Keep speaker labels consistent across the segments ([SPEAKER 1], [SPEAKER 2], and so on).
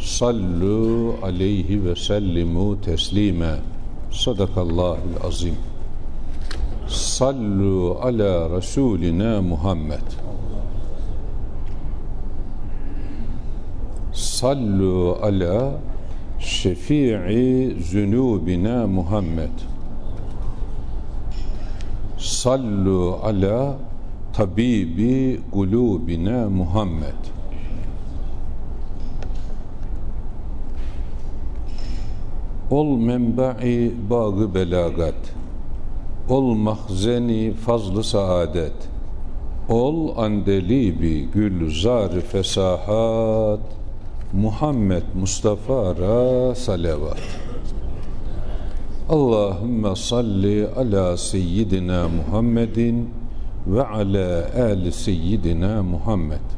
[SPEAKER 1] sallu aleyhi ve sellimu teslime. Sadakallahul azim. Sallu ala rasulina Muhammed. Sallu ala şefii zünubina Muhammed. Sallu ala tabibi gulubina Muhammed. Ol menba'i bağı belagat. Ol mahzeni fazlı saadet. Ol andelibi gülzar fesahat. Muhammed Mustafa'ra salavat. Allahümme salli ala seyyidina Muhammedin ve ala ali seyyidina Muhammed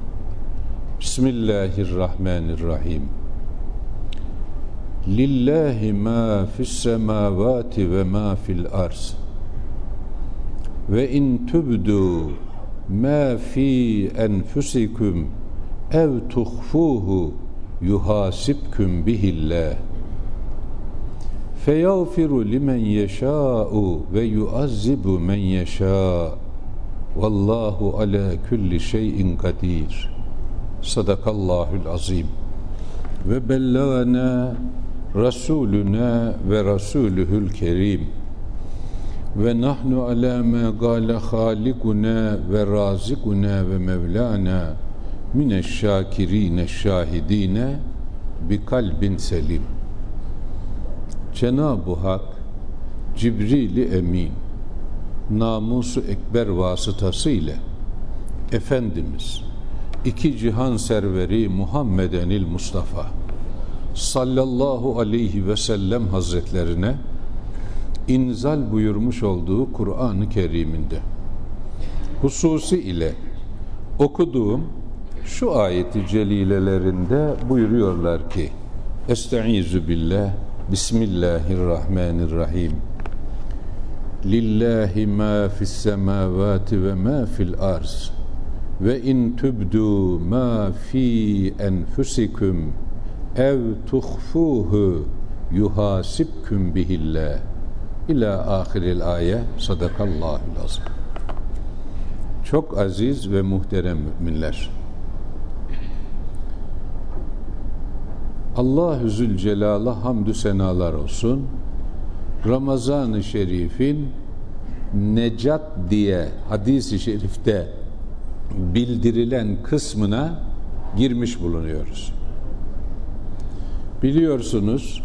[SPEAKER 1] Bismillahirrahmanirrahim. Lillahi ma fis semavati ve ma fil arz ve in tübdu ma fi enfusikum ev tuhfuhu yuhasibkum bihillah. Feyağfiru limen yeşâ'u ve yuazzibu men yeşâ' vallahu ala kulli şeyin kadir sadakallahul azim. Ve bellagana rasuluna ve rasuluhul kerim. Ve nahnu ala ma gale halikuna ve razikuna ve mevlana mineşşakirine şahidine bi kalbin selim. Cenab-ı Hak Cibril-i Emin namusu ekber vasıtasıyla Efendimiz iki cihan serveri Muhammedenil Mustafa sallallahu aleyhi ve sellem hazretlerine inzal buyurmuş olduğu Kur'an-ı Kerim'inde. Hususi ile okuduğum şu ayeti celilelerinde buyuruyorlar ki Estaizu billah Bismillahirrahmanirrahim. Lillahi ma fis semavati ve ma fil arz ve in tübdu ma fi enfusikum ev tuhfuhu yuhasibkum bihillah ila ahiril ayet sadakallahul azim çok aziz ve muhterem müminler. Allah-u Zülcelal'a hamdü senalar olsun. Ramazan-ı Şerif'in necat diye hadis-i şerifte bildirilen kısmına girmiş bulunuyoruz. Biliyorsunuz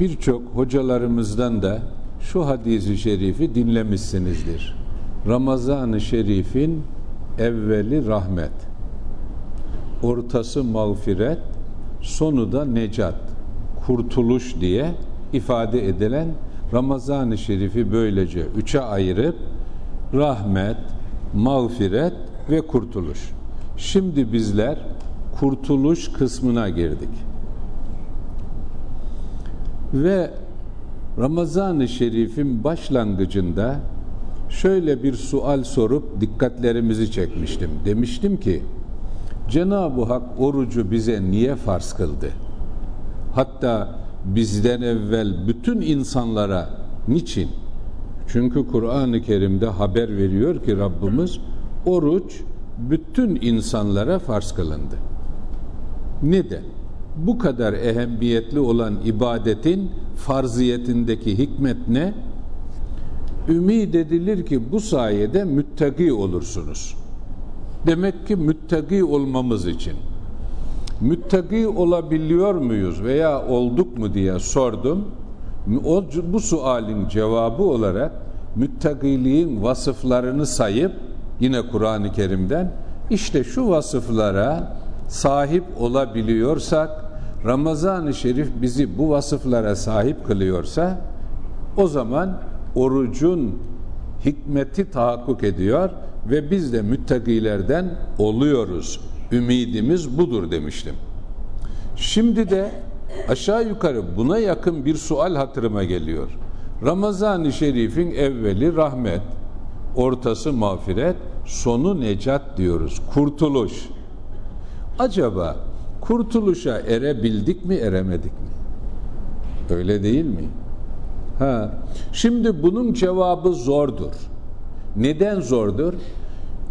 [SPEAKER 1] birçok hocalarımızdan da şu hadisi şerifi dinlemişsinizdir. Ramazan-ı Şerif'in evveli rahmet, ortası mağfiret, sonu da necat, kurtuluş diye ifade edilen Ramazan-ı Şerif'i böylece üçe ayırıp rahmet, mağfiret ve kurtuluş. Şimdi bizler kurtuluş kısmına girdik. Ve Ramazan-ı Şerif'in başlangıcında şöyle bir sual sorup dikkatlerimizi çekmiştim. Demiştim ki Cenab-ı Hak orucu bize niye farz kıldı? Hatta bizden evvel bütün insanlara niçin? Çünkü Kur'an-ı Kerim'de haber veriyor ki Rabbimiz oruç bütün insanlara farz kılındı. Neden? Bu kadar ehemmiyetli olan ibadetin farziyetindeki hikmet ne? Ümid edilir ki bu sayede müttaki olursunuz. Demek ki müttaki olmamız için. Müttaki olabiliyor muyuz veya olduk mu diye sordum. O, bu sualin cevabı olarak müttakiliğin vasıflarını sayıp yine Kur'an-ı Kerim'den işte şu vasıflara sahip olabiliyorsak Ramazan-ı Şerif bizi bu vasıflara sahip kılıyorsa o zaman orucun hikmeti tahakkuk ediyor ve biz de müttakilerden oluyoruz. Ümidimiz budur demiştim. Şimdi de aşağı yukarı buna yakın bir sual hatırıma geliyor. Ramazan-ı Şerif'in evveli rahmet, ortası mağfiret, sonu necat diyoruz. Kurtuluş. Acaba kurtuluşa erebildik mi, eremedik mi? Öyle değil mi? Ha. Şimdi bunun cevabı zordur. Neden zordur?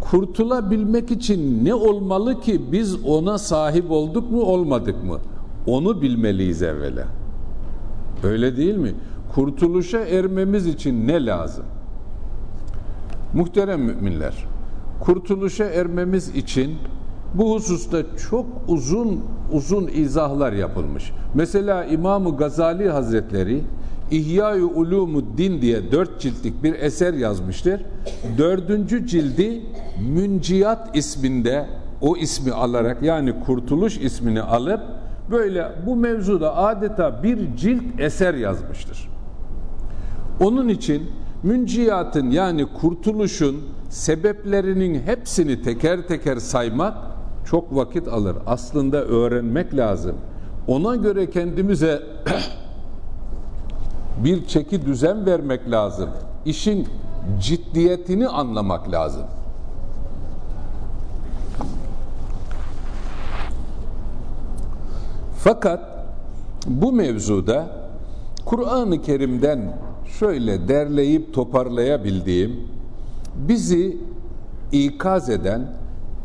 [SPEAKER 1] Kurtulabilmek için ne olmalı ki biz ona sahip olduk mu, olmadık mı? Onu bilmeliyiz evvela. Öyle değil mi? Kurtuluşa ermemiz için ne lazım? Muhterem müminler, kurtuluşa ermemiz için bu hususta çok uzun uzun izahlar yapılmış. Mesela İmam Gazali Hazretleri İhya-i Ulumuddin diye dört ciltlik bir eser yazmıştır. Dördüncü cildi Münciyat isminde o ismi alarak yani Kurtuluş ismini alıp böyle bu mevzuda adeta bir cilt eser yazmıştır. Onun için münciyatın yani kurtuluşun sebeplerinin hepsini teker teker saymak çok vakit alır. Aslında öğrenmek lazım. Ona göre kendimize bir çeki düzen vermek lazım. İşin ciddiyetini anlamak lazım. Fakat bu mevzuda Kur'an-ı Kerim'den şöyle derleyip toparlayabildiğim bizi ikaz eden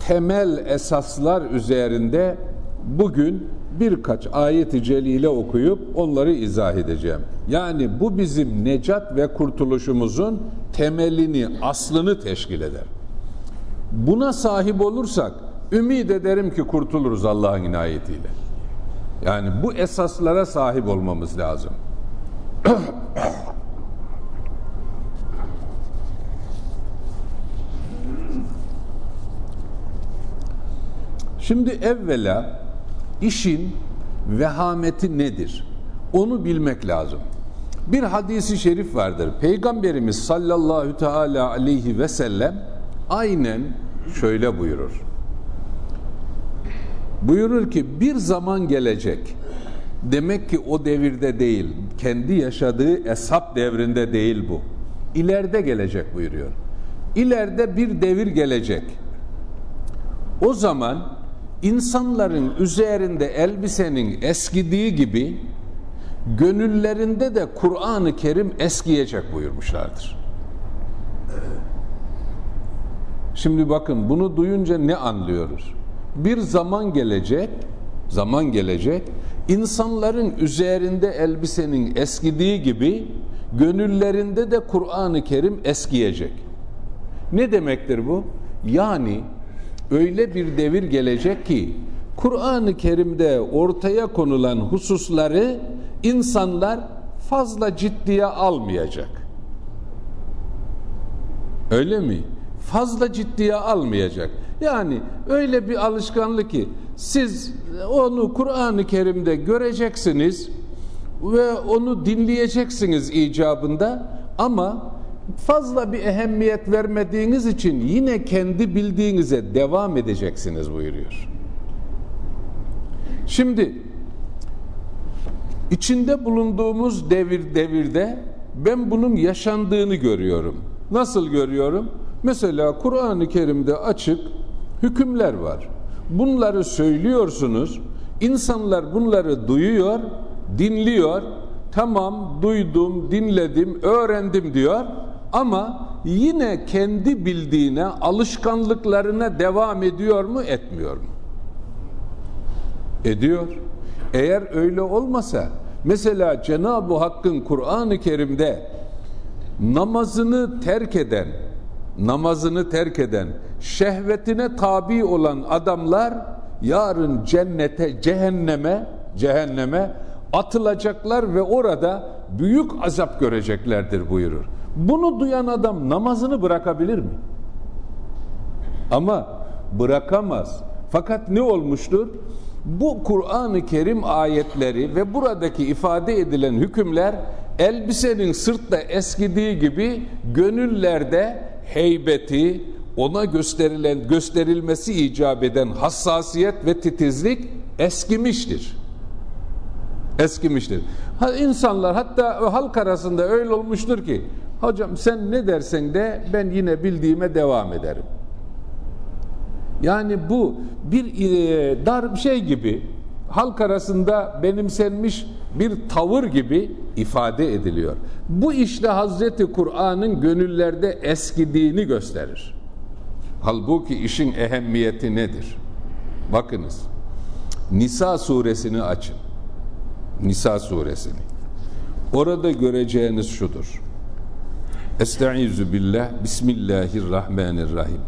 [SPEAKER 1] temel esaslar üzerinde bugün birkaç ayet-i celile okuyup onları izah edeceğim. Yani bu bizim necat ve kurtuluşumuzun temelini, aslını teşkil eder. Buna sahip olursak ümid ederim ki kurtuluruz Allah'ın inayetiyle. Yani bu esaslara sahip olmamız lazım. Şimdi evvela işin vehameti nedir? Onu bilmek lazım. Bir hadisi şerif vardır. Peygamberimiz sallallahu teala aleyhi ve sellem aynen şöyle buyurur. Buyurur ki bir zaman gelecek. Demek ki o devirde değil, kendi yaşadığı esap devrinde değil bu. İleride gelecek buyuruyor. İleride bir devir gelecek. O zaman insanların üzerinde elbisenin eskidiği gibi gönüllerinde de Kur'an-ı Kerim eskiyecek buyurmuşlardır. Şimdi bakın bunu duyunca ne anlıyoruz? Bir zaman gelecek, zaman gelecek, insanların üzerinde elbisenin eskidiği gibi gönüllerinde de Kur'an-ı Kerim eskiyecek. Ne demektir bu? Yani öyle bir devir gelecek ki Kur'an-ı Kerim'de ortaya konulan hususları insanlar fazla ciddiye almayacak. Öyle mi? Fazla ciddiye almayacak. Yani öyle bir alışkanlık ki siz onu Kur'an-ı Kerim'de göreceksiniz ve onu dinleyeceksiniz icabında ama fazla bir ehemmiyet vermediğiniz için yine kendi bildiğinize devam edeceksiniz buyuruyor. Şimdi İçinde bulunduğumuz devir devirde ben bunun yaşandığını görüyorum. Nasıl görüyorum? Mesela Kur'an-ı Kerim'de açık hükümler var. Bunları söylüyorsunuz. İnsanlar bunları duyuyor, dinliyor. Tamam duydum, dinledim, öğrendim diyor. Ama yine kendi bildiğine, alışkanlıklarına devam ediyor mu, etmiyor mu? Ediyor. Eğer öyle olmasa, mesela Cenab-ı Hakk'ın Kur'an-ı Kerim'de namazını terk eden, namazını terk eden, şehvetine tabi olan adamlar yarın cennete, cehenneme, cehenneme atılacaklar ve orada büyük azap göreceklerdir buyurur. Bunu duyan adam namazını bırakabilir mi? Ama bırakamaz. Fakat ne olmuştur? Bu Kur'an-ı Kerim ayetleri ve buradaki ifade edilen hükümler elbisenin sırtta eskidiği gibi gönüllerde heybeti, ona gösterilen gösterilmesi icap eden hassasiyet ve titizlik eskimiştir. Eskimiştir. Ha, insanlar hatta halk arasında öyle olmuştur ki hocam sen ne dersen de ben yine bildiğime devam ederim. Yani bu bir e, dar şey gibi halk arasında benimsenmiş bir tavır gibi ifade ediliyor. Bu işte Hazreti Kur'an'ın gönüllerde eskidiğini gösterir. Halbuki işin ehemmiyeti nedir? Bakınız. Nisa suresini açın. Nisa suresini. Orada göreceğiniz şudur. Estaizu billah. Bismillahirrahmanirrahim.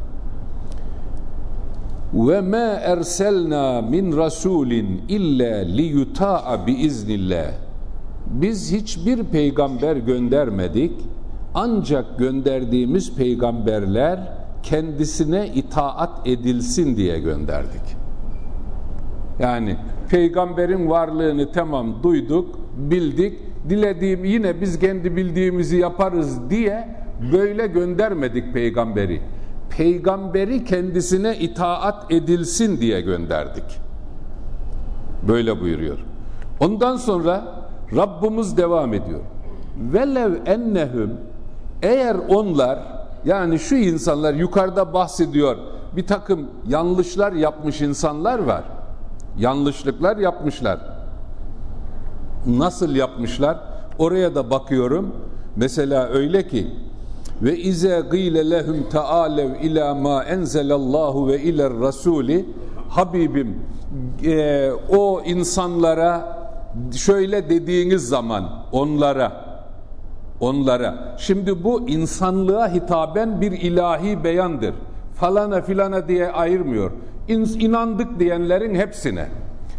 [SPEAKER 1] Ve ma erselna min rasulin illa liyuta'a biiznillah. Biz hiçbir peygamber göndermedik. Ancak gönderdiğimiz peygamberler kendisine itaat edilsin diye gönderdik. Yani peygamberin varlığını tamam duyduk, bildik. Dilediğim yine biz kendi bildiğimizi yaparız diye böyle göndermedik peygamberi peygamberi kendisine itaat edilsin diye gönderdik. Böyle buyuruyor. Ondan sonra Rabbimiz devam ediyor. Velev ennehum eğer onlar yani şu insanlar yukarıda bahsediyor bir takım yanlışlar yapmış insanlar var. Yanlışlıklar yapmışlar. Nasıl yapmışlar? Oraya da bakıyorum. Mesela öyle ki ve ize gîle lehum taalev ila ma enzelallahu ve iler rasuli Habibim e, o insanlara şöyle dediğiniz zaman onlara onlara şimdi bu insanlığa hitaben bir ilahi beyandır falana filana diye ayırmıyor İn, inandık diyenlerin hepsine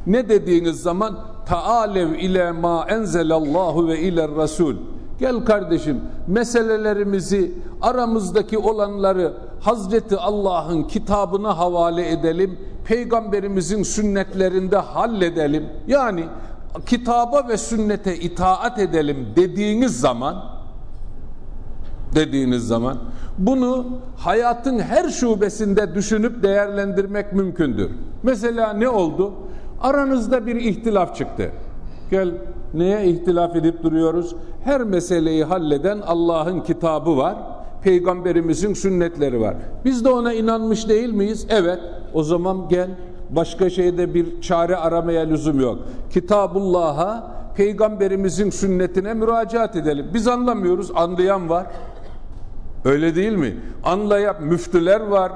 [SPEAKER 1] ne dediğiniz zaman taalev ile ma enzelallahu ve iler rasul Gel kardeşim meselelerimizi aramızdaki olanları Hazreti Allah'ın kitabına havale edelim. Peygamberimizin sünnetlerinde halledelim. Yani kitaba ve sünnete itaat edelim dediğiniz zaman dediğiniz zaman bunu hayatın her şubesinde düşünüp değerlendirmek mümkündür. Mesela ne oldu? Aranızda bir ihtilaf çıktı. Gel neye ihtilaf edip duruyoruz? Her meseleyi halleden Allah'ın kitabı var. Peygamberimizin sünnetleri var. Biz de ona inanmış değil miyiz? Evet. O zaman gel başka şeyde bir çare aramaya lüzum yok. Kitabullah'a, peygamberimizin sünnetine müracaat edelim. Biz anlamıyoruz, anlayan var. Öyle değil mi? Anlayan müftüler var.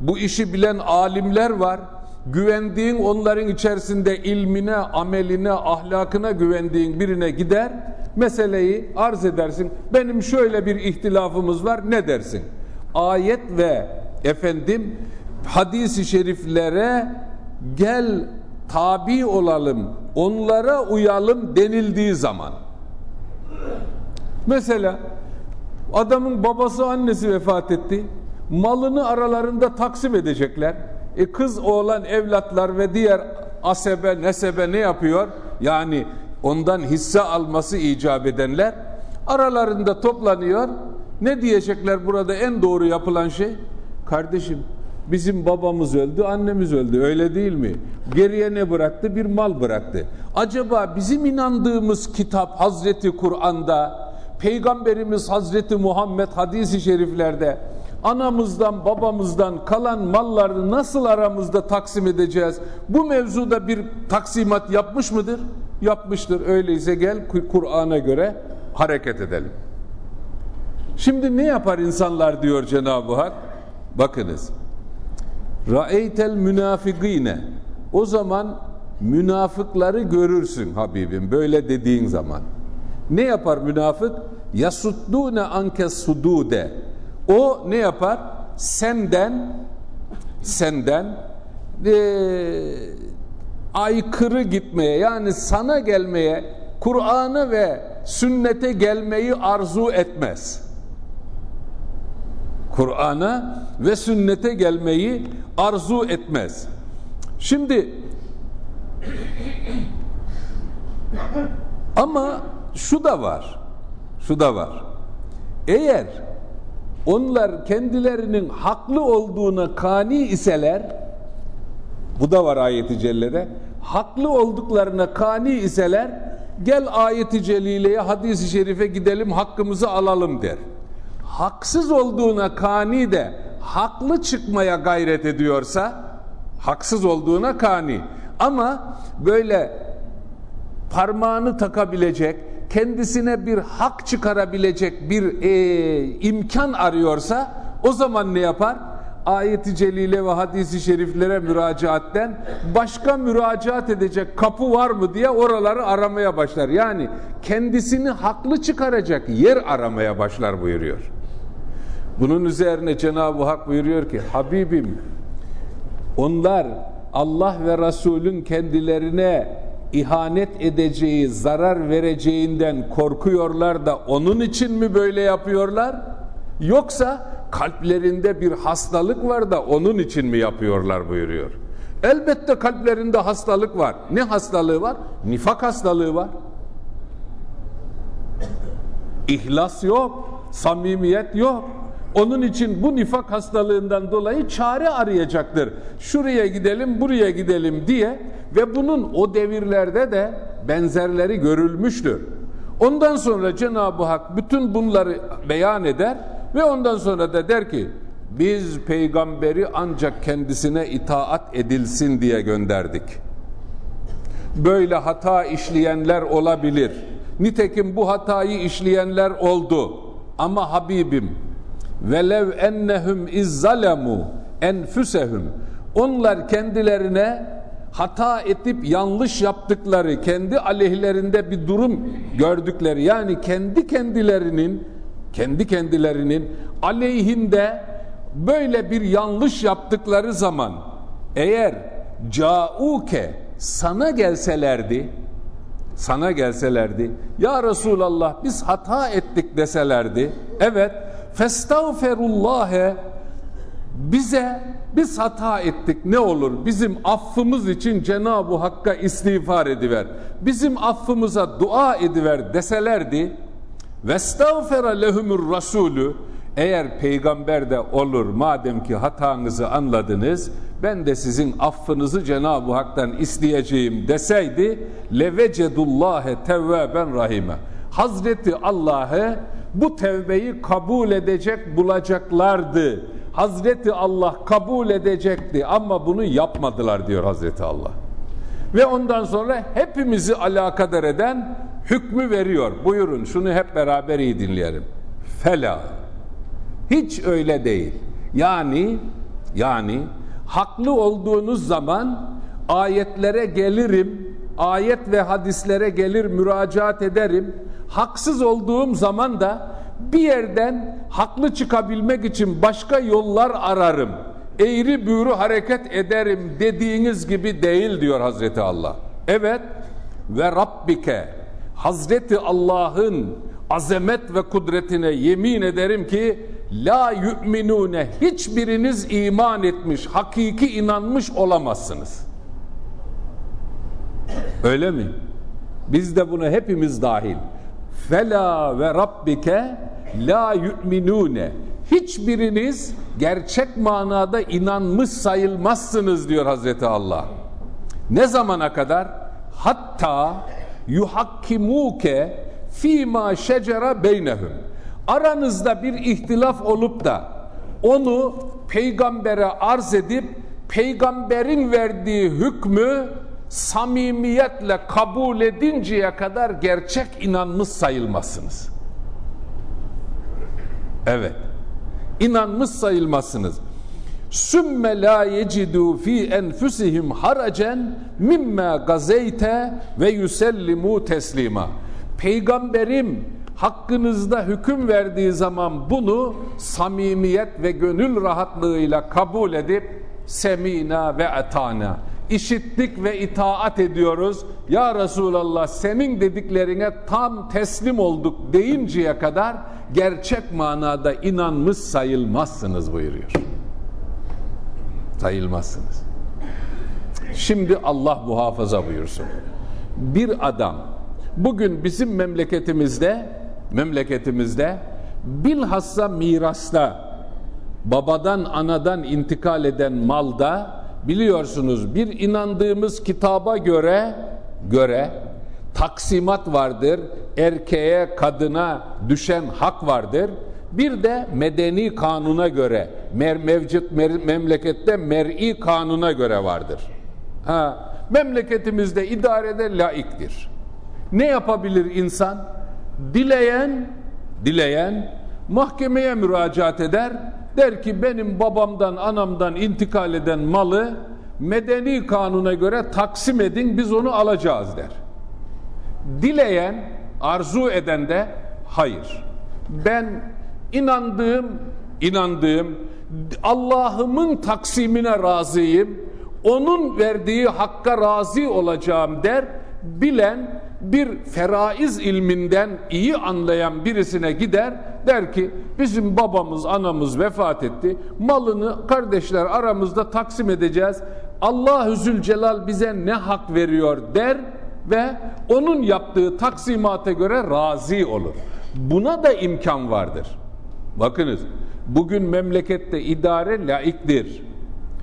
[SPEAKER 1] Bu işi bilen alimler var güvendiğin onların içerisinde ilmine, ameline, ahlakına güvendiğin birine gider, meseleyi arz edersin. Benim şöyle bir ihtilafımız var, ne dersin? Ayet ve efendim hadisi şeriflere gel tabi olalım, onlara uyalım denildiği zaman. Mesela adamın babası annesi vefat etti. Malını aralarında taksim edecekler. E kız oğlan evlatlar ve diğer asebe nesebe ne yapıyor? Yani ondan hisse alması icap edenler aralarında toplanıyor. Ne diyecekler burada en doğru yapılan şey? Kardeşim Bizim babamız öldü, annemiz öldü. Öyle değil mi? Geriye ne bıraktı? Bir mal bıraktı. Acaba bizim inandığımız kitap Hazreti Kur'an'da, Peygamberimiz Hazreti Muhammed hadisi şeriflerde anamızdan babamızdan kalan malları nasıl aramızda taksim edeceğiz? Bu mevzuda bir taksimat yapmış mıdır? Yapmıştır. Öyleyse gel Kur'an'a göre hareket edelim. Şimdi ne yapar insanlar diyor Cenab-ı Hak? Bakınız. Ra'eytel münafikine. O zaman münafıkları görürsün Habibim böyle dediğin zaman. Ne yapar münafık? Yasuddune anke sudude. O ne yapar? Senden senden e, aykırı gitmeye yani sana gelmeye Kur'an'a ve sünnete gelmeyi arzu etmez. Kur'an'a ve sünnete gelmeyi arzu etmez. Şimdi ama şu da var. Şu da var. Eğer onlar kendilerinin haklı olduğuna kani iseler bu da var ayeti cellede haklı olduklarına kani iseler gel ayeti celileye hadisi şerife gidelim hakkımızı alalım der. Haksız olduğuna kani de haklı çıkmaya gayret ediyorsa haksız olduğuna kani. Ama böyle parmağını takabilecek kendisine bir hak çıkarabilecek bir e, imkan arıyorsa o zaman ne yapar? Ayeti celile ve hadisi şeriflere müracaatten başka müracaat edecek kapı var mı diye oraları aramaya başlar. Yani kendisini haklı çıkaracak yer aramaya başlar buyuruyor. Bunun üzerine Cenab-ı Hak buyuruyor ki Habibim onlar Allah ve Resulün kendilerine ihanet edeceği, zarar vereceğinden korkuyorlar da onun için mi böyle yapıyorlar? Yoksa kalplerinde bir hastalık var da onun için mi yapıyorlar buyuruyor. Elbette kalplerinde hastalık var. Ne hastalığı var? Nifak hastalığı var. İhlas yok, samimiyet yok. Onun için bu nifak hastalığından dolayı çare arayacaktır. Şuraya gidelim, buraya gidelim diye ve bunun o devirlerde de benzerleri görülmüştür. Ondan sonra Cenab-ı Hak bütün bunları beyan eder ve ondan sonra da der ki biz peygamberi ancak kendisine itaat edilsin diye gönderdik. Böyle hata işleyenler olabilir. Nitekim bu hatayı işleyenler oldu. Ama Habibim velev ennehum izzalemu enfusehum onlar kendilerine hata etip yanlış yaptıkları kendi aleyhlerinde bir durum gördükleri yani kendi kendilerinin kendi kendilerinin aleyhinde böyle bir yanlış yaptıkları zaman eğer cauke sana gelselerdi sana gelselerdi ya Resulallah biz hata ettik deselerdi evet festağferullâhe bize biz hata ettik ne olur? Bizim affımız için Cenab-ı Hakk'a istiğfar ediver. Bizim affımıza dua ediver deselerdi vestağfera lehumur rasulü eğer peygamber de olur madem ki hatanızı anladınız ben de sizin affınızı Cenab-ı Hak'tan isteyeceğim deseydi levecedullâhe tevvâben rahime Hazreti Allah'ı bu tevbeyi kabul edecek bulacaklardı. Hazreti Allah kabul edecekti ama bunu yapmadılar diyor Hazreti Allah. Ve ondan sonra hepimizi alakadar eden hükmü veriyor. Buyurun şunu hep beraber iyi dinleyelim. Fela. Hiç öyle değil. Yani yani haklı olduğunuz zaman ayetlere gelirim, ayet ve hadislere gelir müracaat ederim haksız olduğum zaman da bir yerden haklı çıkabilmek için başka yollar ararım. Eğri büğrü hareket ederim dediğiniz gibi değil diyor Hazreti Allah. Evet ve Rabbike Hazreti Allah'ın azamet ve kudretine yemin ederim ki la yu'minune hiçbiriniz iman etmiş, hakiki inanmış olamazsınız. Öyle mi? Biz de bunu hepimiz dahil fela ve rabbike la yu'minune hiçbiriniz gerçek manada inanmış sayılmazsınız diyor Hazreti Allah. Ne zamana kadar? Hatta yuhakkimuke fîmâ şecera beynehum. Aranızda bir ihtilaf olup da onu peygambere arz edip peygamberin verdiği hükmü samimiyetle kabul edinceye kadar gerçek inanmış sayılmazsınız. Evet. İnanmış sayılmazsınız. Sümme la yecidu fi enfusihim haracen mimme gazeyte ve yusellimu teslima. Peygamberim hakkınızda hüküm verdiği zaman bunu samimiyet ve gönül rahatlığıyla kabul edip semina ve etana işittik ve itaat ediyoruz. Ya Resulallah senin dediklerine tam teslim olduk deyinceye kadar gerçek manada inanmış sayılmazsınız buyuruyor. Sayılmazsınız. Şimdi Allah muhafaza buyursun. Bir adam bugün bizim memleketimizde memleketimizde bilhassa mirasta babadan anadan intikal eden malda biliyorsunuz bir inandığımız kitaba göre göre taksimat vardır. Erkeğe, kadına düşen hak vardır. Bir de medeni kanuna göre, mer mevcut mer memlekette mer'i kanuna göre vardır. Ha, memleketimizde idarede laiktir. Ne yapabilir insan? Dileyen, dileyen mahkemeye müracaat eder. Der ki benim babamdan, anamdan intikal eden malı medeni kanuna göre taksim edin biz onu alacağız der. Dileyen, arzu eden de hayır. Ben inandığım, inandığım Allah'ımın taksimine razıyım. Onun verdiği hakka razı olacağım der. Bilen bir feraiz ilminden iyi anlayan birisine gider der ki bizim babamız anamız vefat etti malını kardeşler aramızda taksim edeceğiz Allah-u Zülcelal bize ne hak veriyor der ve onun yaptığı taksimata göre razi olur. Buna da imkan vardır. Bakınız bugün memlekette idare laiktir.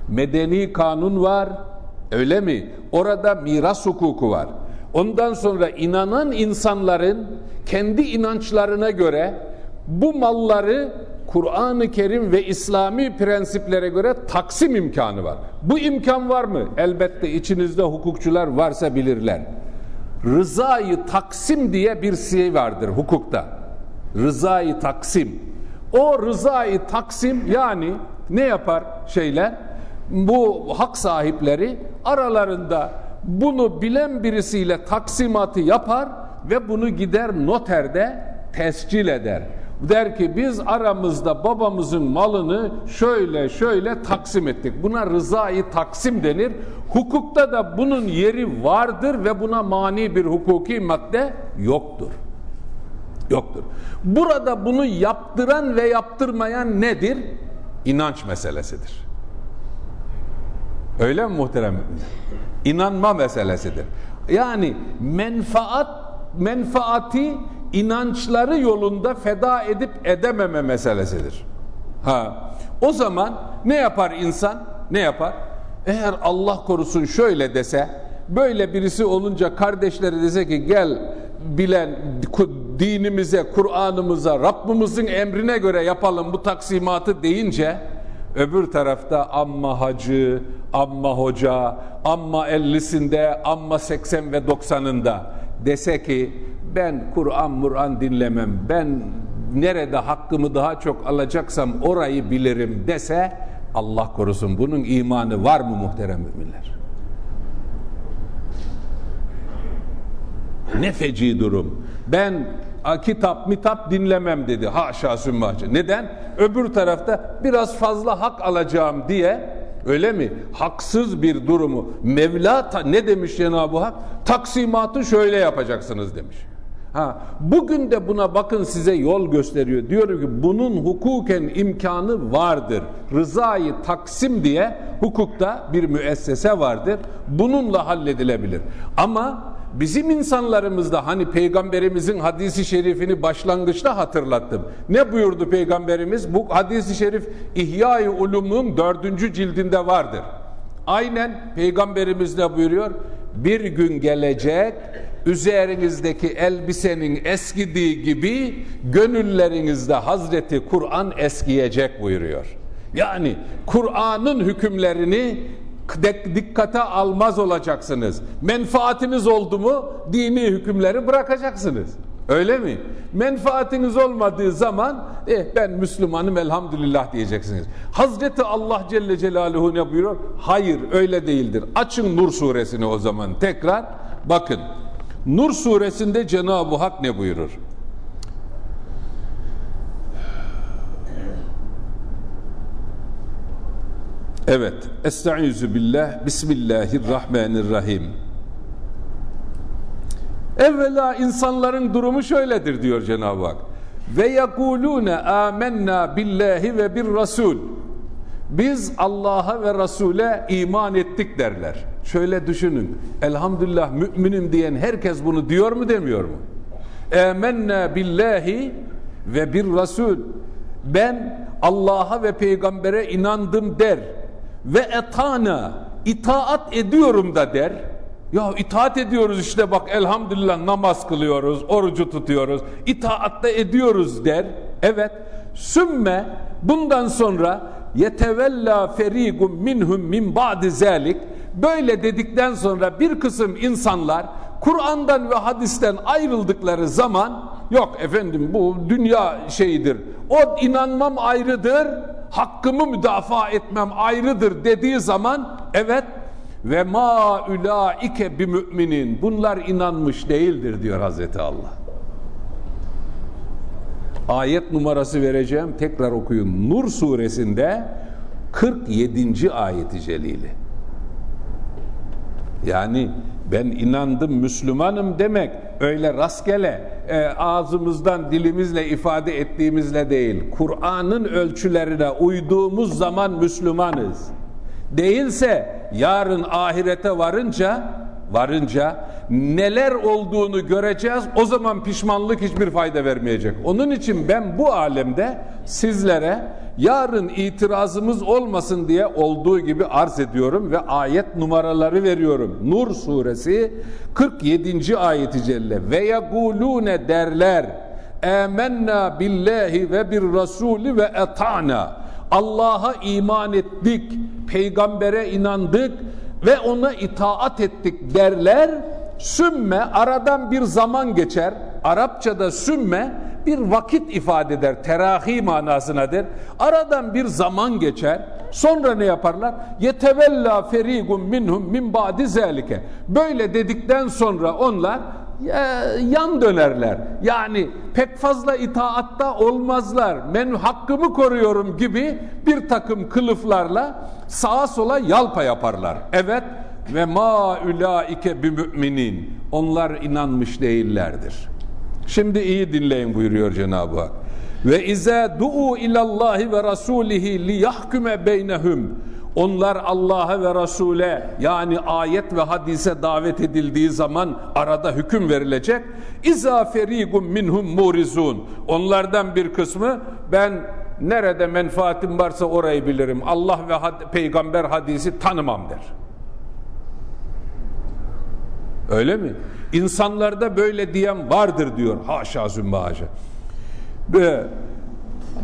[SPEAKER 1] Medeni kanun var öyle mi? Orada miras hukuku var. Ondan sonra inanan insanların kendi inançlarına göre bu malları Kur'an-ı Kerim ve İslami prensiplere göre taksim imkanı var. Bu imkan var mı? Elbette içinizde hukukçular varsa bilirler. Rızayı taksim diye bir şey vardır hukukta. Rızayı taksim. O rızayı taksim yani ne yapar şeyler? Bu hak sahipleri aralarında bunu bilen birisiyle taksimatı yapar ve bunu gider noterde tescil eder. Der ki biz aramızda babamızın malını şöyle şöyle taksim ettik. Buna rızayı taksim denir. Hukukta da bunun yeri vardır ve buna mani bir hukuki madde yoktur. Yoktur. Burada bunu yaptıran ve yaptırmayan nedir? İnanç meselesidir. Öyle mi muhterem? inanma meselesidir. Yani menfaat menfaati inançları yolunda feda edip edememe meselesidir. Ha. O zaman ne yapar insan? Ne yapar? Eğer Allah korusun şöyle dese, böyle birisi olunca kardeşleri dese ki gel bilen dinimize, Kur'an'ımıza, Rabbimizin emrine göre yapalım bu taksimatı deyince Öbür tarafta amma hacı, amma hoca, amma ellisinde, amma seksen ve doksanında dese ki ben Kur'an Mur'an dinlemem, ben nerede hakkımı daha çok alacaksam orayı bilirim dese Allah korusun bunun imanı var mı muhterem müminler? Ne feci durum. Ben kitap mitap dinlemem dedi. Haşa sümmahçı. Neden? Öbür tarafta biraz fazla hak alacağım diye öyle mi? Haksız bir durumu. Mevla ne demiş Cenab-ı Hak? Taksimatı şöyle yapacaksınız demiş. Ha, bugün de buna bakın size yol gösteriyor. Diyor ki bunun hukuken imkanı vardır. Rızayı taksim diye hukukta bir müessese vardır. Bununla halledilebilir. Ama bizim insanlarımızda hani peygamberimizin hadisi şerifini başlangıçta hatırlattım. Ne buyurdu peygamberimiz? Bu hadisi şerif İhya-i Ulum'un dördüncü cildinde vardır. Aynen peygamberimiz ne buyuruyor? Bir gün gelecek üzerinizdeki elbisenin eskidiği gibi gönüllerinizde Hazreti Kur'an eskiyecek buyuruyor. Yani Kur'an'ın hükümlerini dikkate almaz olacaksınız. Menfaatiniz oldu mu dini hükümleri bırakacaksınız. Öyle mi? Menfaatiniz olmadığı zaman eh, ben Müslümanım elhamdülillah diyeceksiniz. Hazreti Allah Celle Celaluhu ne buyuruyor? Hayır öyle değildir. Açın Nur suresini o zaman tekrar bakın. Nur suresinde Cenab-ı Hak ne buyurur? Evet. Estaizu billah. Bismillahirrahmanirrahim. Evvela insanların durumu şöyledir diyor Cenab-ı Hak. Ve yekulune amennâ billahi ve bir rasul. Biz Allah'a ve Resul'e iman ettik derler. Şöyle düşünün. Elhamdülillah müminim diyen herkes bunu diyor mu demiyor mu? Amennâ billahi ve bir rasul. Ben Allah'a ve peygambere inandım der ve etana itaat ediyorum da der. Ya itaat ediyoruz işte bak elhamdülillah namaz kılıyoruz, orucu tutuyoruz, itaat da ediyoruz der. Evet. Sümme bundan sonra yetevella ferigum minhum min ba'di zalik böyle dedikten sonra bir kısım insanlar Kur'an'dan ve hadisten ayrıldıkları zaman yok efendim bu dünya şeyidir. O inanmam ayrıdır hakkımı müdafaa etmem ayrıdır dediği zaman evet ve ma ulaike bi müminin bunlar inanmış değildir diyor Hazreti Allah. Ayet numarası vereceğim tekrar okuyun. Nur suresinde 47. ayeti celili. Yani ben inandım Müslümanım demek öyle rastgele e, ağzımızdan dilimizle ifade ettiğimizle değil Kur'an'ın ölçülerine uyduğumuz zaman Müslümanız. Değilse yarın ahirete varınca varınca neler olduğunu göreceğiz o zaman pişmanlık hiçbir fayda vermeyecek onun için ben bu alemde sizlere yarın itirazımız olmasın diye olduğu gibi arz ediyorum ve ayet numaraları veriyorum. Nur suresi 47. ayeti celle ve yegulune derler Âmennâ billahi ve bir rasûlü ve eta'na Allah'a iman ettik, peygambere inandık ve ona itaat ettik derler. Sümme aradan bir zaman geçer. Arapçada sümme bir vakit ifade eder. Terahi manasınadır. Aradan bir zaman geçer. Sonra ne yaparlar? Yetevella ferigum minhum min ba'di zelike. Böyle dedikten sonra onlar yan dönerler. Yani pek fazla itaatta olmazlar. Ben hakkımı koruyorum gibi bir takım kılıflarla sağa sola yalpa yaparlar. Evet ve ma ulaike bi müminin. Onlar inanmış değillerdir. Şimdi iyi dinleyin buyuruyor Cenab-ı Hak. Ve izâ du'u ilallahi ve rasulihi li yahkume beynehum. Onlar Allah'a ve Resul'e yani ayet ve hadise davet edildiği zaman arada hüküm verilecek. İza ferigum minhum murizun. Onlardan bir kısmı ben nerede menfaatim varsa orayı bilirim. Allah ve had peygamber hadisi tanımam der. Öyle mi? İnsanlarda böyle diyen vardır diyor. Haşa zümme haşa.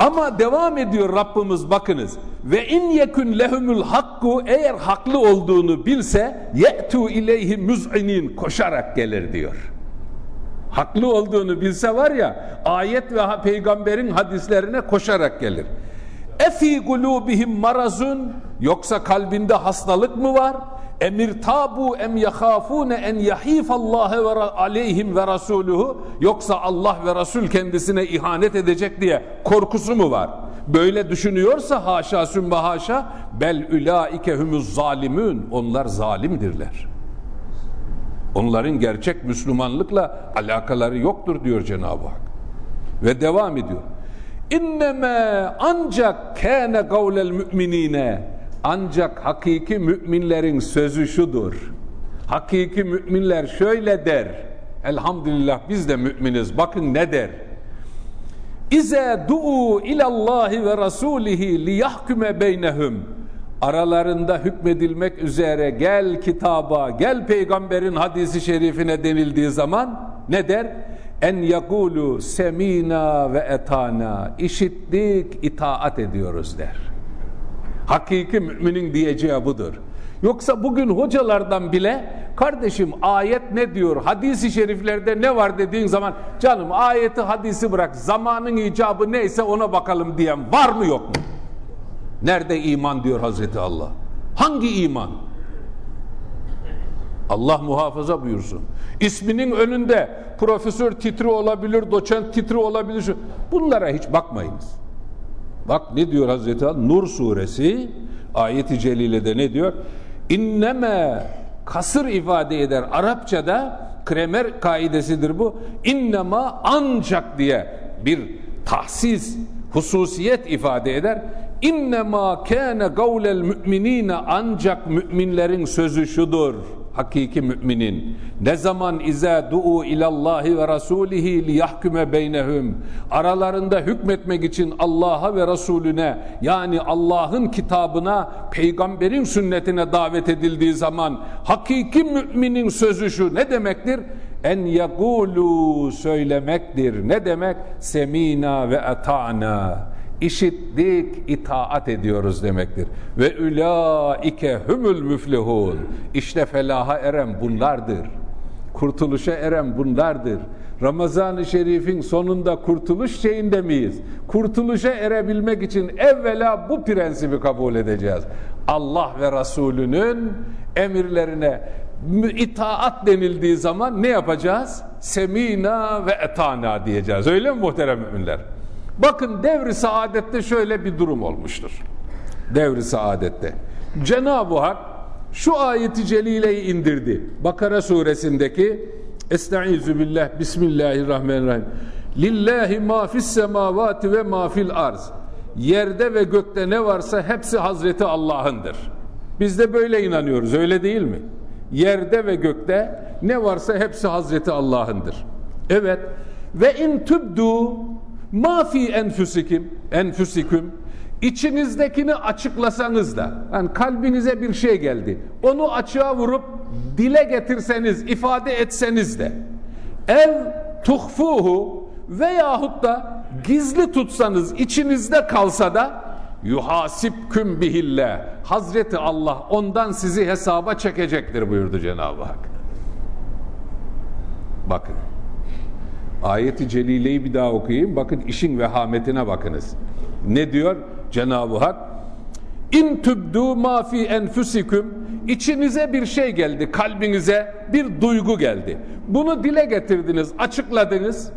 [SPEAKER 1] Ama devam ediyor Rabbimiz bakınız. Ve in yekun lehumul hakku eğer haklı olduğunu bilse ye'tu ileyhi muz'inin koşarak gelir diyor. Haklı olduğunu bilse var ya ayet ve peygamberin hadislerine koşarak gelir. Efi kulubihim marazun yoksa kalbinde hastalık mı var? Emir tabu em yahafune en yahifallâhe ve aleyhim ve rasuluhu yoksa Allah ve Resul kendisine ihanet edecek diye korkusu mu var? Böyle düşünüyorsa haşa sümme haşa bel ulaike humuz zalimun onlar zalimdirler. Onların gerçek Müslümanlıkla alakaları yoktur diyor Cenab-ı Hak. Ve devam ediyor. İnneme ancak kâne kavlel müminine ancak hakiki müminlerin sözü şudur. Hakiki müminler şöyle der. Elhamdülillah biz de müminiz. Bakın ne der? İze du'u ilallahi ve rasulihi li yahkume beynehum. Aralarında hükmedilmek üzere gel kitaba, gel peygamberin hadisi şerifine denildiği zaman ne der? En yakulu semina ve etana. İşittik, itaat ediyoruz der. Hakiki müminin diyeceği budur. Yoksa bugün hocalardan bile kardeşim ayet ne diyor, hadisi şeriflerde ne var dediğin zaman canım ayeti hadisi bırak zamanın icabı neyse ona bakalım diyen var mı yok mu? Nerede iman diyor Hazreti Allah? Hangi iman? Allah muhafaza buyursun. İsminin önünde profesör titri olabilir, doçent titri olabilir. Bunlara hiç bakmayınız. Bak ne diyor Hazreti Allah? Nur suresi ayeti celilede ne diyor? İnneme kasır ifade eder. Arapçada kremer kaidesidir bu. İnnema ancak diye bir tahsis, hususiyet ifade eder. İnnemâ kâne gavlel müminine ancak müminlerin sözü şudur hakiki müminin ne zaman iza duu ilallahi ve rasulihi li yahkume beynehum aralarında hükmetmek için Allah'a ve Resulüne yani Allah'ın kitabına peygamberin sünnetine davet edildiği zaman hakiki müminin sözü şu ne demektir? En yagulu söylemektir. Ne demek? Semina ve ata'na işittik, itaat ediyoruz demektir. Ve ulaike humul müflihun. İşte felaha eren bunlardır. Kurtuluşa eren bunlardır. Ramazan-ı Şerif'in sonunda kurtuluş şeyinde miyiz? Kurtuluşa erebilmek için evvela bu prensibi kabul edeceğiz. Allah ve Resulünün emirlerine itaat denildiği zaman ne yapacağız? Semina ve etana diyeceğiz. Öyle mi muhterem müminler? Bakın devri saadette şöyle bir durum olmuştur. Devri saadette. Cenab-ı Hak şu ayeti celileyi indirdi. Bakara suresindeki Estaizu billah Bismillahirrahmanirrahim. Lillahi ma fis semavati ve ma fil arz. Yerde ve gökte ne varsa hepsi Hazreti Allah'ındır. Biz de böyle inanıyoruz öyle değil mi? Yerde ve gökte ne varsa hepsi Hazreti Allah'ındır. Evet. Ve in tübdu Ma fi enfusikim, enfusikum içinizdekini açıklasanız da yani kalbinize bir şey geldi. Onu açığa vurup dile getirseniz, ifade etseniz de ev tuhfuhu veyahut da gizli tutsanız içinizde kalsa da yuhasibküm bihillah. Hazreti Allah ondan sizi hesaba çekecektir buyurdu Cenab-ı Hak. Bakın. Ayeti celileyi bir daha okuyayım. Bakın işin vehametine bakınız. Ne diyor Cenab-ı Hak? İn tübdû ma fi enfusikum içinize bir şey geldi, kalbinize bir duygu geldi. Bunu dile getirdiniz, açıkladınız.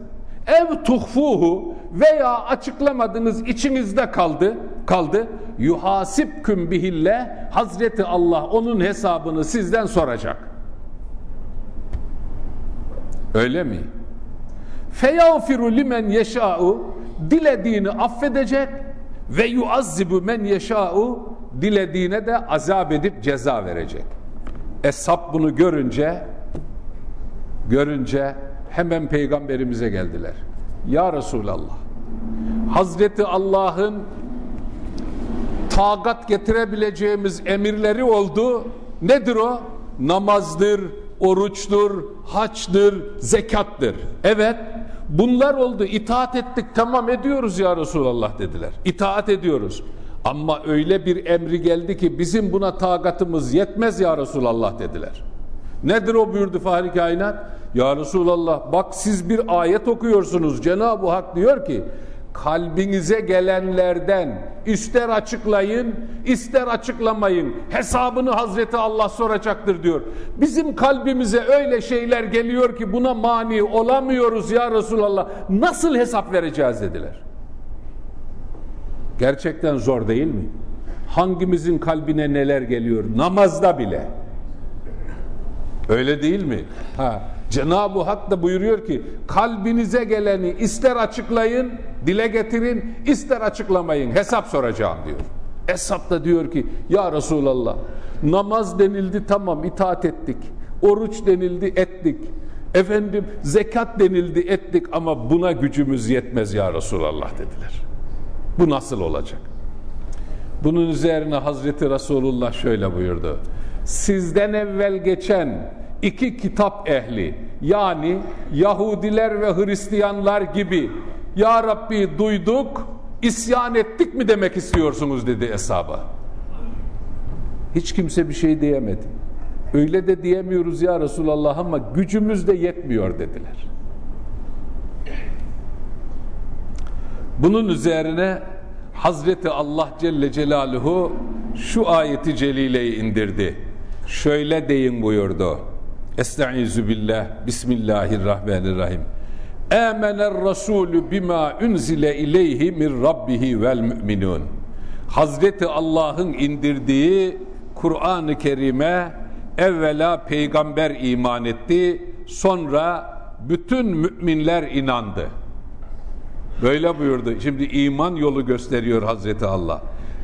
[SPEAKER 1] Ev tuhfuhu veya açıklamadınız içinizde kaldı, kaldı. Yuhasibküm bihille Hazreti Allah onun hesabını sizden soracak. Öyle mi? Feyağfiru limen yeşâ'u dilediğini affedecek ve yuazzibu men yeşâ'u dilediğine de azap edip ceza verecek. Eshab bunu görünce görünce hemen peygamberimize geldiler. Ya Resulallah Hazreti Allah'ın takat getirebileceğimiz emirleri oldu. Nedir o? Namazdır, oruçtur, haçtır, zekattır. Evet bunlar oldu itaat ettik tamam ediyoruz ya Resulallah dediler. İtaat ediyoruz. Ama öyle bir emri geldi ki bizim buna takatımız yetmez ya Resulallah dediler. Nedir o buyurdu Fahri Kainat? Ya Resulallah bak siz bir ayet okuyorsunuz. Cenab-ı Hak diyor ki kalbinize gelenlerden ister açıklayın ister açıklamayın hesabını Hazreti Allah soracaktır diyor. Bizim kalbimize öyle şeyler geliyor ki buna mani olamıyoruz ya Resulallah nasıl hesap vereceğiz dediler. Gerçekten zor değil mi? Hangimizin kalbine neler geliyor namazda bile. Öyle değil mi? Ha. Cenab-ı Hak da buyuruyor ki kalbinize geleni ister açıklayın, dile getirin, ister açıklamayın, hesap soracağım diyor. Hesap da diyor ki ya Resulallah namaz denildi tamam itaat ettik. Oruç denildi ettik. Efendim zekat denildi ettik ama buna gücümüz yetmez ya Resulallah dediler. Bu nasıl olacak? Bunun üzerine Hazreti Resulullah şöyle buyurdu. Sizden evvel geçen iki kitap ehli yani Yahudiler ve Hristiyanlar gibi Ya Rabbi duyduk isyan ettik mi demek istiyorsunuz dedi hesaba. Hiç kimse bir şey diyemedi. Öyle de diyemiyoruz ya Resulallah ama gücümüz de yetmiyor dediler. Bunun üzerine Hazreti Allah Celle Celaluhu şu ayeti celileyi indirdi. Şöyle deyin buyurdu. Estaizu billah. Bismillahirrahmanirrahim. Âmener Resulü bima unzile ileyhi min rabbihi vel müminun. Hazreti Allah'ın indirdiği Kur'an-ı Kerim'e evvela peygamber iman etti, sonra bütün müminler inandı. Böyle buyurdu. Şimdi iman yolu gösteriyor Hazreti Allah.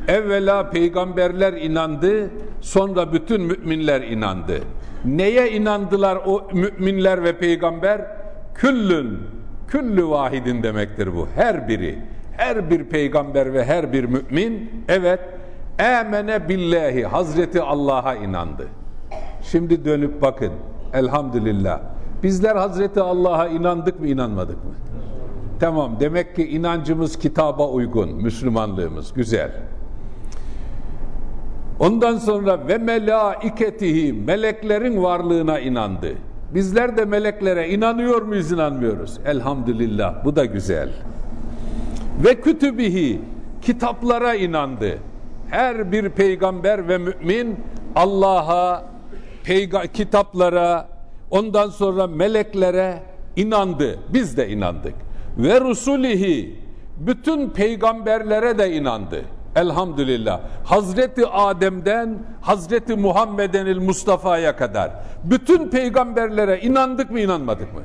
[SPEAKER 1] Evvela peygamberler inandı, sonra bütün müminler inandı. Neye inandılar o müminler ve peygamber? Küllün, küllü vahidin demektir bu. Her biri, her bir peygamber ve her bir mümin, evet, emene billahi, Hazreti Allah'a inandı. Şimdi dönüp bakın, elhamdülillah. Bizler Hazreti Allah'a inandık mı, inanmadık mı? Tamam, demek ki inancımız kitaba uygun, Müslümanlığımız, güzel. Ondan sonra ve melaiketihi meleklerin varlığına inandı. Bizler de meleklere inanıyor muyuz inanmıyoruz? Elhamdülillah bu da güzel. Ve kütübihi kitaplara inandı. Her bir peygamber ve mümin Allah'a, kitaplara, ondan sonra meleklere inandı. Biz de inandık. Ve rusulihi bütün peygamberlere de inandı. Elhamdülillah. Hazreti Adem'den Hazreti Muhammedenil Mustafa'ya kadar bütün peygamberlere inandık mı inanmadık mı?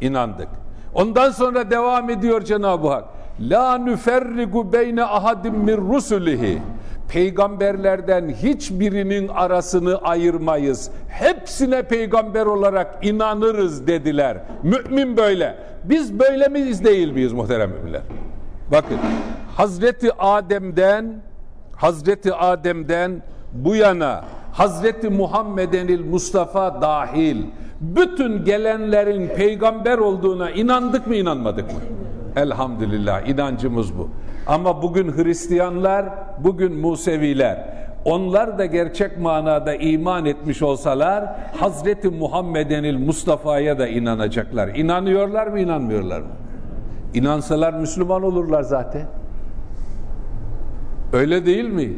[SPEAKER 1] İnandık. Ondan sonra devam ediyor Cenab-ı Hak. La nüferrigu beyne ahadim min rusulihi. Peygamberlerden hiçbirinin arasını ayırmayız. Hepsine peygamber olarak inanırız dediler. Mümin böyle. Biz böyle miyiz değil miyiz muhterem müminler? Bakın Hazreti Adem'den Hazreti Adem'den bu yana Hazreti Muhammedenil Mustafa dahil bütün gelenlerin peygamber olduğuna inandık mı inanmadık mı? Elhamdülillah inancımız bu. Ama bugün Hristiyanlar, bugün Museviler onlar da gerçek manada iman etmiş olsalar Hazreti Muhammedenil Mustafa'ya da inanacaklar. İnanıyorlar mı inanmıyorlar mı? İnansalar Müslüman olurlar zaten. Öyle değil mi?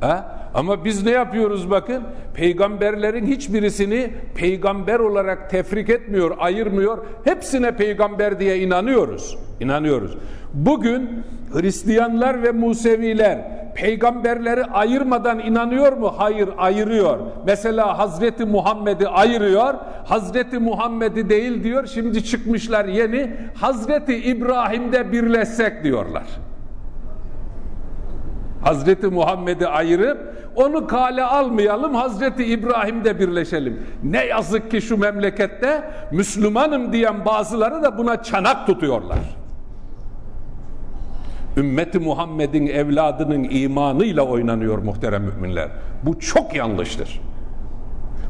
[SPEAKER 1] Ha? Ama biz ne yapıyoruz bakın? Peygamberlerin hiçbirisini peygamber olarak tefrik etmiyor, ayırmıyor. Hepsine peygamber diye inanıyoruz. İnanıyoruz. Bugün Hristiyanlar ve Museviler peygamberleri ayırmadan inanıyor mu? Hayır, ayırıyor. Mesela Hazreti Muhammed'i ayırıyor. Hazreti Muhammed'i değil diyor. Şimdi çıkmışlar yeni. Hazreti İbrahim'de birleşsek diyorlar. Hazreti Muhammed'i ayırıp onu kale almayalım Hazreti İbrahim'de birleşelim. Ne yazık ki şu memlekette Müslümanım diyen bazıları da buna çanak tutuyorlar. Ümmeti Muhammed'in evladının imanıyla oynanıyor muhterem müminler. Bu çok yanlıştır.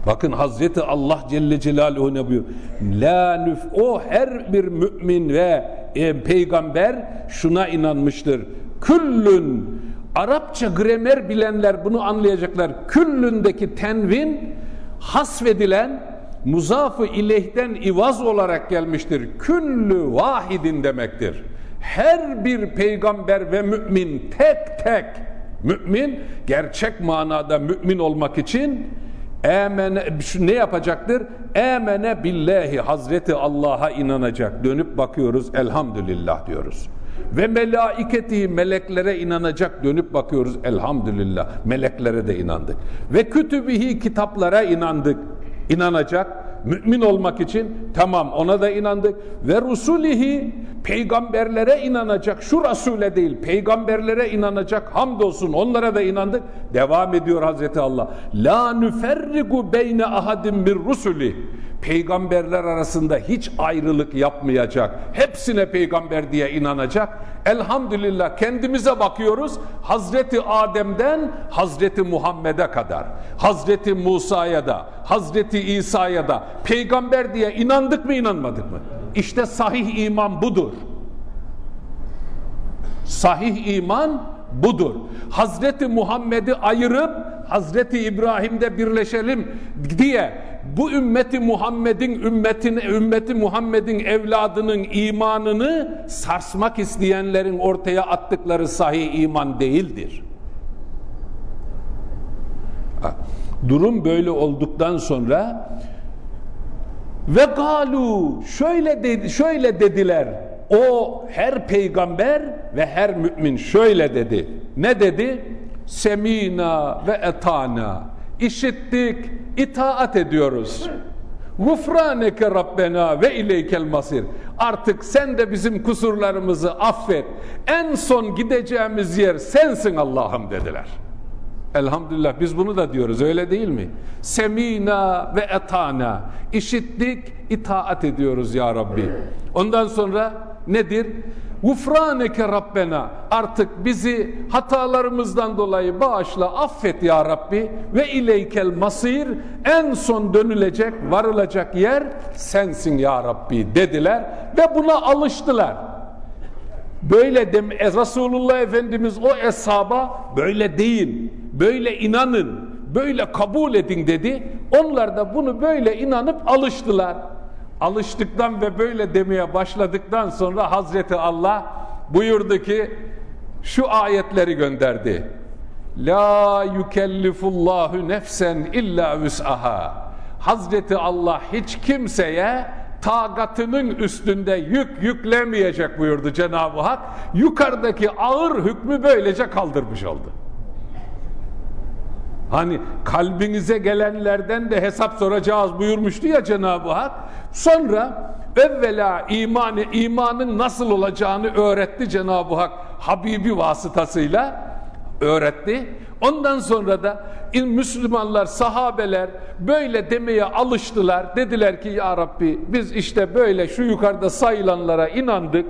[SPEAKER 1] Bakın Hazreti Allah Celle Celaluhu ne buyuruyor? La nüf o her bir mümin ve e, peygamber şuna inanmıştır. Küllün Arapça gramer bilenler bunu anlayacaklar. Küllündeki tenvin hasfedilen muzafı ilehten ivaz olarak gelmiştir. Küllü vahidin demektir. Her bir peygamber ve mümin tek tek mümin gerçek manada mümin olmak için emene ne yapacaktır? Emene billahi Hazreti Allah'a inanacak. Dönüp bakıyoruz elhamdülillah diyoruz. Ve melaiketi meleklere inanacak dönüp bakıyoruz. Elhamdülillah meleklere de inandık. Ve kütübihi kitaplara inandık. İnanacak mümin olmak için tamam ona da inandık. Ve rusulihi peygamberlere inanacak şu Resul'e değil peygamberlere inanacak hamdolsun onlara da inandık. Devam ediyor Hazreti Allah. La nüferrigu beyne ahadim bir rusuli peygamberler arasında hiç ayrılık yapmayacak. Hepsine peygamber diye inanacak. Elhamdülillah kendimize bakıyoruz. Hazreti Adem'den Hazreti Muhammed'e kadar, Hazreti Musa'ya da, Hazreti İsa'ya da peygamber diye inandık mı inanmadık mı? İşte sahih iman budur. Sahih iman budur. Hazreti Muhammed'i ayırıp Hazreti İbrahim'de birleşelim diye bu ümmeti Muhammed'in ümmetin ümmeti Muhammed'in evladının imanını sarsmak isteyenlerin ortaya attıkları sahih iman değildir. Durum böyle olduktan sonra ve galu şöyle dedi, şöyle dediler. O her peygamber ve her mümin şöyle dedi. Ne dedi? Semina ve etana. İşittik, itaat ediyoruz. Gufraneke Rabbena ve ileykel masir. Artık sen de bizim kusurlarımızı affet. En son gideceğimiz yer sensin Allah'ım dediler. Elhamdülillah biz bunu da diyoruz öyle değil mi? Semina ve etana. İşittik, itaat ediyoruz ya Rabbi. Ondan sonra nedir? Gufraneke Rabbena artık bizi hatalarımızdan dolayı bağışla affet ya Rabbi ve ileykel masir en son dönülecek varılacak yer sensin ya Rabbi dediler ve buna alıştılar. Böyle dem e, Resulullah Efendimiz o eshaba böyle deyin, böyle inanın, böyle kabul edin dedi. Onlar da bunu böyle inanıp alıştılar alıştıktan ve böyle demeye başladıktan sonra Hazreti Allah buyurdu ki şu ayetleri gönderdi. La yukellifullahu nefsen illa vüs'aha. Hazreti Allah hiç kimseye takatının üstünde yük yüklemeyecek buyurdu Cenab-ı Hak. Yukarıdaki ağır hükmü böylece kaldırmış oldu. Hani kalbinize gelenlerden de hesap soracağız buyurmuştu ya Cenab-ı Hak. Sonra evvela imanı, imanın nasıl olacağını öğretti Cenab-ı Hak Habibi vasıtasıyla öğretti. Ondan sonra da Müslümanlar, sahabeler böyle demeye alıştılar. Dediler ki ya Rabbi biz işte böyle şu yukarıda sayılanlara inandık.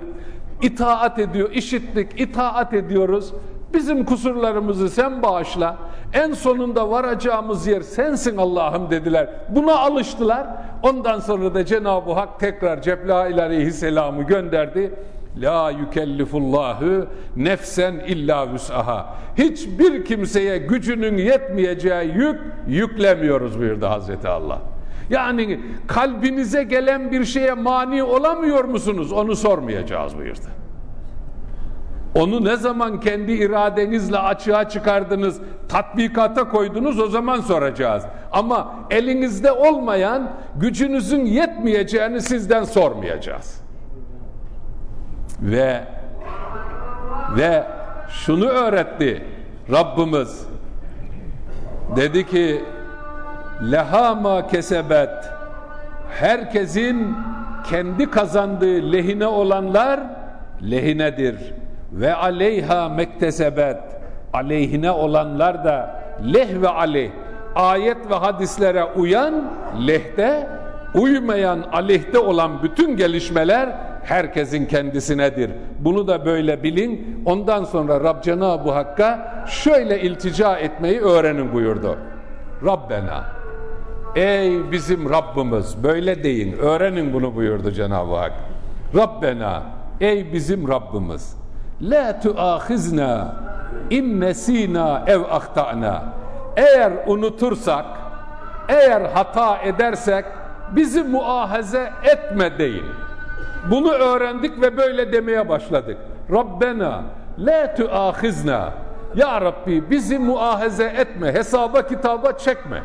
[SPEAKER 1] itaat ediyor, işittik, itaat ediyoruz. Bizim kusurlarımızı sen bağışla. En sonunda varacağımız yer sensin Allah'ım dediler. Buna alıştılar. Ondan sonra da Cenab-ı Hak tekrar Cebrail aleyhisselamı gönderdi. La yükellifullahu nefsen illa vüs'aha. Hiçbir kimseye gücünün yetmeyeceği yük yüklemiyoruz buyurdu Hazreti Allah. Yani kalbinize gelen bir şeye mani olamıyor musunuz? Onu sormayacağız buyurdu. Onu ne zaman kendi iradenizle açığa çıkardınız, tatbikata koydunuz o zaman soracağız. Ama elinizde olmayan, gücünüzün yetmeyeceğini sizden sormayacağız. Ve ve şunu öğretti Rabbimiz. Dedi ki lehama kesebet herkesin kendi kazandığı lehine olanlar lehinedir ve aleyha mektesebet aleyhine olanlar da leh ve aleyh ayet ve hadislere uyan lehte uymayan aleyhte olan bütün gelişmeler herkesin kendisinedir. Bunu da böyle bilin. Ondan sonra Rab Cenab-ı Hakk'a şöyle iltica etmeyi öğrenin buyurdu. Rabbena Ey bizim Rabbimiz böyle deyin öğrenin bunu buyurdu Cenab-ı Hak. Rabbena ey bizim Rabbimiz La tuahizna in nesina ev ahtana. Eğer unutursak, eğer hata edersek bizi muahaze etme deyin. Bunu öğrendik ve böyle demeye başladık. Rabbena la tuahizna. Ya Rabbi bizi muahaze etme, hesaba kitaba çekme.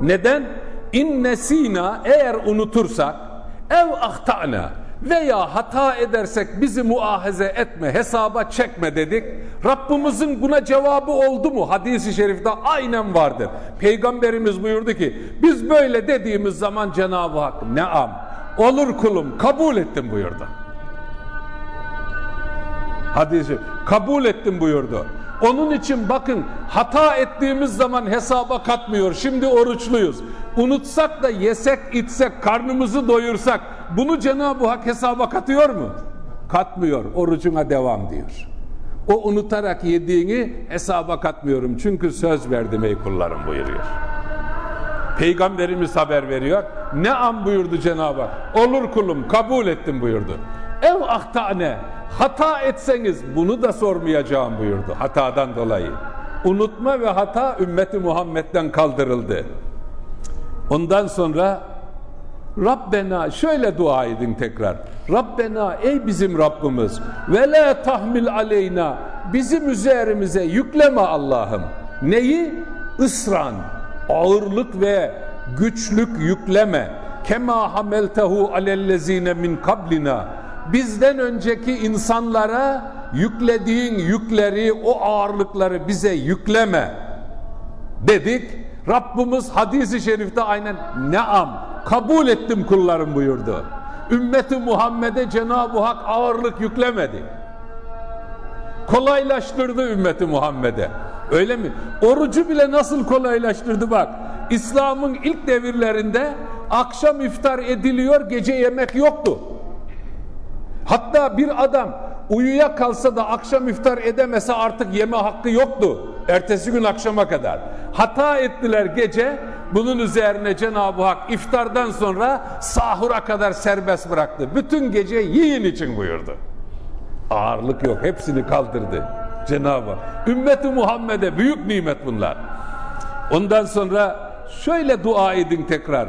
[SPEAKER 1] Neden? İnnesina eğer unutursak ev ahtana veya hata edersek bizi muahaze etme, hesaba çekme dedik. Rabbimizin buna cevabı oldu mu? Hadis-i şerifte aynen vardır. Peygamberimiz buyurdu ki biz böyle dediğimiz zaman Cenab-ı Hak neam olur kulum kabul ettim buyurdu. Hadisi kabul ettim buyurdu. Onun için bakın hata ettiğimiz zaman hesaba katmıyor. Şimdi oruçluyuz. Unutsak da yesek içsek karnımızı doyursak bunu Cenab-ı Hak hesaba katıyor mu? Katmıyor. Orucuna devam diyor. O unutarak yediğini hesaba katmıyorum. Çünkü söz verdim ey kullarım buyuruyor. Peygamberimiz haber veriyor. Ne an buyurdu Cenab-ı Hak? Olur kulum kabul ettim buyurdu. Ev ahtane hata etseniz bunu da sormayacağım buyurdu hatadan dolayı. Unutma ve hata ümmeti Muhammed'den kaldırıldı. Ondan sonra Rabbena şöyle dua edin tekrar. Rabbena ey bizim Rabbimiz ve la tahmil aleyna bizim üzerimize yükleme Allah'ım. Neyi? Isran, ağırlık ve güçlük yükleme. Kema hameltehu alellezine min kablina. Bizden önceki insanlara yüklediğin yükleri, o ağırlıkları bize yükleme dedik. Rabbimiz hadisi şerifte aynen neam kabul ettim kullarım buyurdu. Ümmeti Muhammed'e Cenab-ı Hak ağırlık yüklemedi. Kolaylaştırdı ümmeti Muhammed'e. Öyle mi? Orucu bile nasıl kolaylaştırdı bak. İslam'ın ilk devirlerinde akşam iftar ediliyor, gece yemek yoktu. Hatta bir adam uyuya kalsa da akşam iftar edemese artık yeme hakkı yoktu. Ertesi gün akşama kadar. Hata ettiler gece. Bunun üzerine Cenab-ı Hak iftardan sonra sahura kadar serbest bıraktı. Bütün gece yiyin için buyurdu. Ağırlık yok. Hepsini kaldırdı Cenab-ı Hak. Ümmeti Muhammed'e büyük nimet bunlar. Ondan sonra şöyle dua edin tekrar.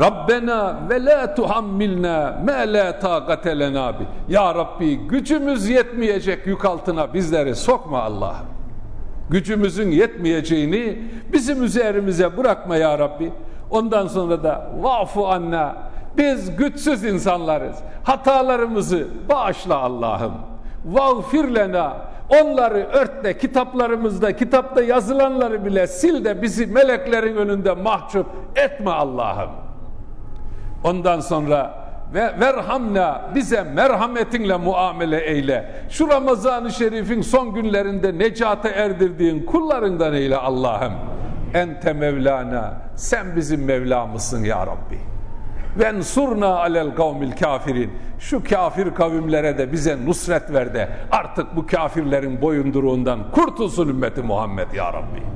[SPEAKER 1] Rabbena ve la tuhammilna ma la taqate lena bi. Ya Rabbi gücümüz yetmeyecek yük altına bizleri sokma Allah'ım. Gücümüzün yetmeyeceğini bizim üzerimize bırakma ya Rabbi. Ondan sonra da vafu anna. Biz güçsüz insanlarız. Hatalarımızı bağışla Allah'ım. Vağfir lena. Onları örtle kitaplarımızda, kitapta yazılanları bile sil de bizi meleklerin önünde mahcup etme Allah'ım. Ondan sonra ve verhamna bize merhametinle muamele eyle. Şu Ramazan-ı Şerif'in son günlerinde necate erdirdiğin kullarından eyle Allah'ım. Ente Mevlana sen bizim Mevlamızsın ya Rabbi. Ven surna alel kavmil kafirin. Şu kafir kavimlere de bize nusret ver de artık bu kafirlerin boyunduruğundan kurtulsun ümmeti Muhammed ya Rabbi.